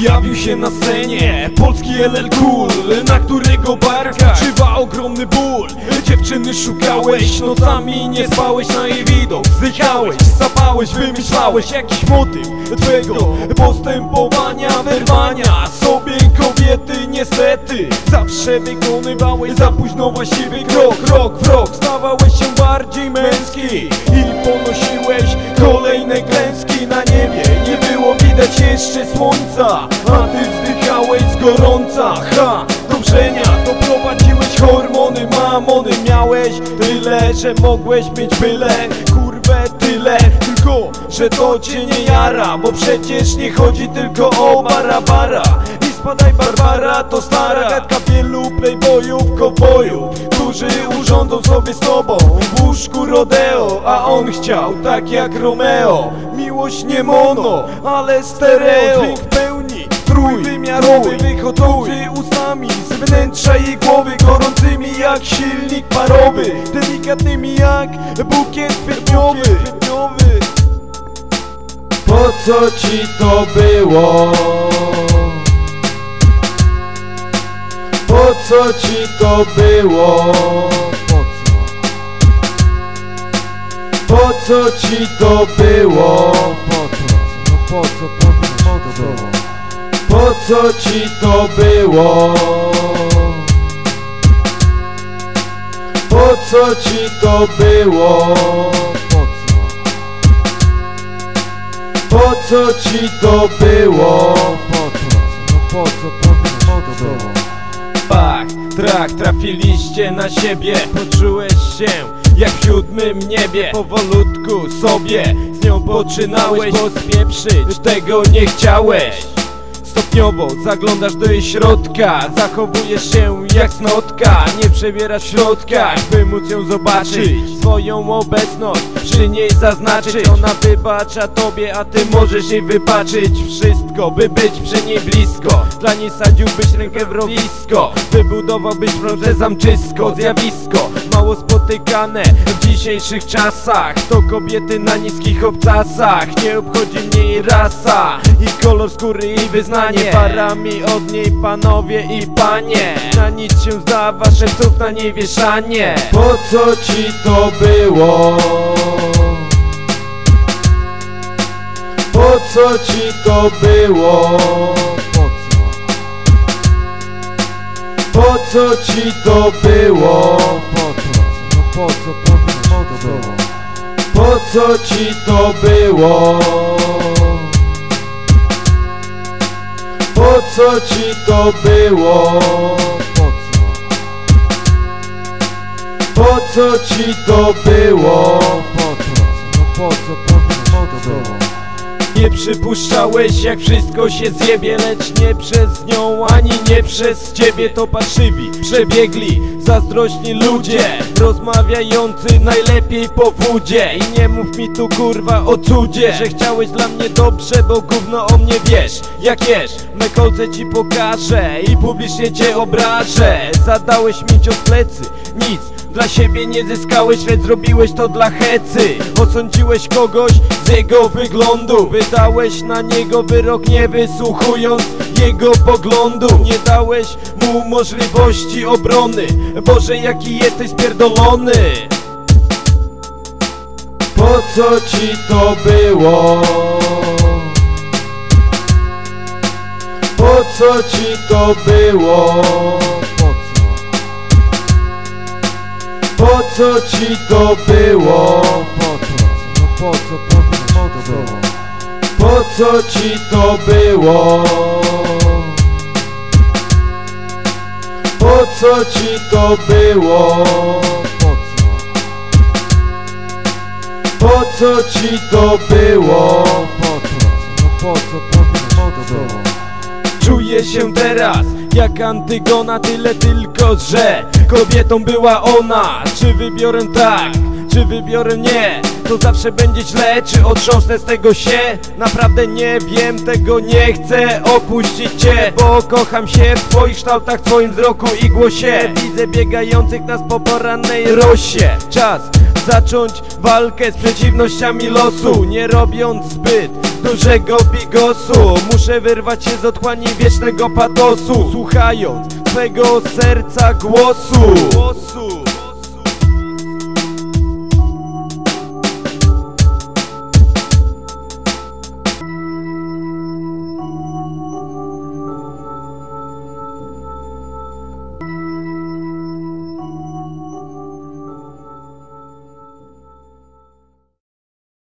Pojawił się na scenie polski LL Cool Na którego barkach czywa ogromny ból. Dziewczyny szukałeś, nocami nie spałeś na jej widok. Zdychałeś, sapałeś, wymyślałeś jakiś motyw Twego postępowania, wyrwania. Sobie kobiety niestety Zawsze wykonywałeś za późno właściwy krok. Rok w rok stawałeś się bardziej męski jeszcze słońca A ty wzdychałeś z gorąca. Ha, do wrzenia doprowadziłeś hormony Mamony. Miałeś tyle, że mogłeś mieć byle Kurwę tyle, tylko że to cię nie jara Bo przecież nie chodzi tylko o barabara. I spadaj Barbara to stara gadka wielu playboyów, kowbojów Którzy urządzą sobie z tobą w łóżku rodeo. A on chciał tak jak Romeo Miłość nie mono, ale stereo Dźwięk w pełni trójwymiarowy Wychodzący ustami z wnętrza jej głowy Gorącymi jak silnik parowy Delikatnymi jak bukiet kwietniowy Po co ci to było? Po co ci to było? Po co? Po co ci to było? Po co? No po co? Powiedz po co? Po co ci to było? Po co ci to było? Po co? Po co ci to było? Po co? No po co? Powiedz po co? Pach, trak, trafiliście na siebie Poczułeś się jak w siódmym niebie Powolutku sobie z nią poczynałeś Pospieprzyć tego nie chciałeś Stopniowo zaglądasz do jej środka Zachowujesz się jak snotka Nie przebierasz w środkach, by móc ją zobaczyć Swoją obecność przy niej zaznaczyć. Ona wybacza tobie, a ty możesz jej wybaczyć. Wszystko, by być przy niej blisko Dla niej sadziłbyś rękę w rowisko Wybudowałbyś proże zamczysko Zjawisko mało spotykane w dzisiejszych czasach. To kobiety na niskich obcasach Nie obchodzi mnie jej rasa I kolor skóry i wyznanie Parami od niej panowie i panie Na nic się zda wasze psów na niej wieszanie Po co ci to było? Po co ci to było? Po co? Po co ci to było? Po co? No po co? Po co? Po co ci to było? Po co ci to było? Po co? Po co ci to było? Po co? No po co? Po? Nie przypuszczałeś jak wszystko się zjebie Lecz nie przez nią ani nie przez ciebie. To parszywi, przebiegli, zazdrośni ludzie Rozmawiający najlepiej po wódzie I nie mów mi tu kurwa o cudzie Że chciałeś dla mnie dobrze, bo gówno o mnie wiesz. Jak jesz, me kolce ci pokażę I publicznie cię obrażę. Zadałeś mi cios plecy, nic dla siebie nie zyskałeś, lecz zrobiłeś to dla hecy. Osądziłeś kogoś z jego wyglądu. Wydałeś na niego wyrok nie wysłuchując jego poglądu. Nie dałeś mu możliwości obrony. Boże jaki jesteś spierdolony. Po co ci to było? Po co ci to było? Co ci to było? Po co? No po co? Powiedz po co? Po co ci to było? Po co ci to było? Po co? Po co ci to było? Po co? No po co? Powiedz po co? Czuję się teraz jak Antygona Tyle tylko, że kobietą była ona. Czy wybiorę tak, czy wybiorę nie To zawsze będzie źle, czy otrząsnę z tego się? Naprawdę nie wiem, tego nie chcę. Opuścić cię Bo kocham się w twoich kształtach, twoim wzroku i głosie. Widzę biegających nas po porannej rosie. Czas zacząć walkę z przeciwnościami losu. Nie robiąc zbyt dużego bigosu Muszę wyrwać się z otchłani wiecznego patosu. Słuchając twego serca głosu